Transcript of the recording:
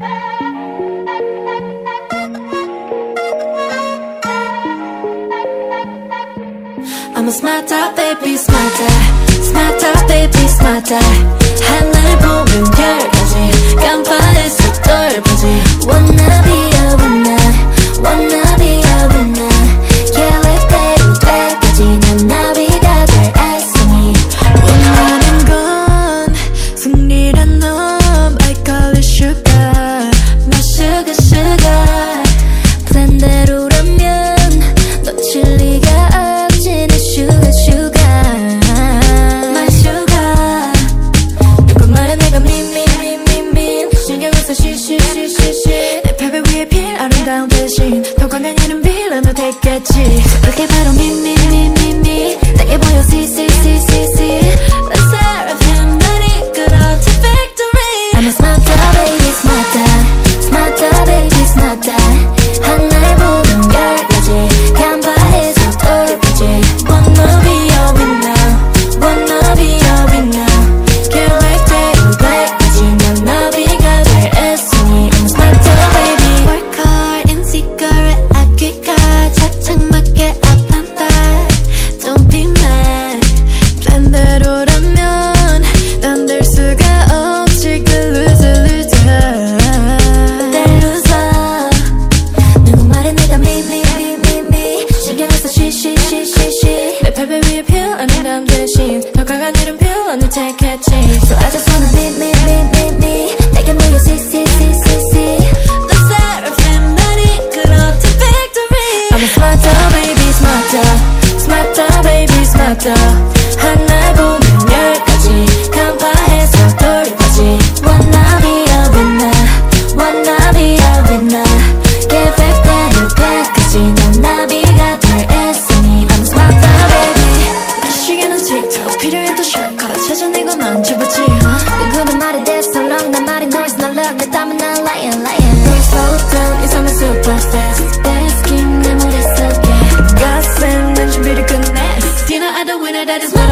I'm a smart baby, smarter, smarter baby, smarter. 아름다운 대신 더 광한 이름 빌런도 됐겠지. 그렇게 바로 미 machines 더 강한 이름 필요는 take a change So I just wanna be me me me me 내게 모여 see see see see see. 너 사람들 많이 to victory. I'm a smarter baby smarter. Smarter baby smarter. 찾아낸 건 안줘봤지 누구든 말에 대해 so long 난 말이 noise 난 love 내 땀은 난 lying lying Don't slow down 이 삶은 super fast That's game 내 머릿속에. 가슴 난 준비를 끝내. You know I the winner that is my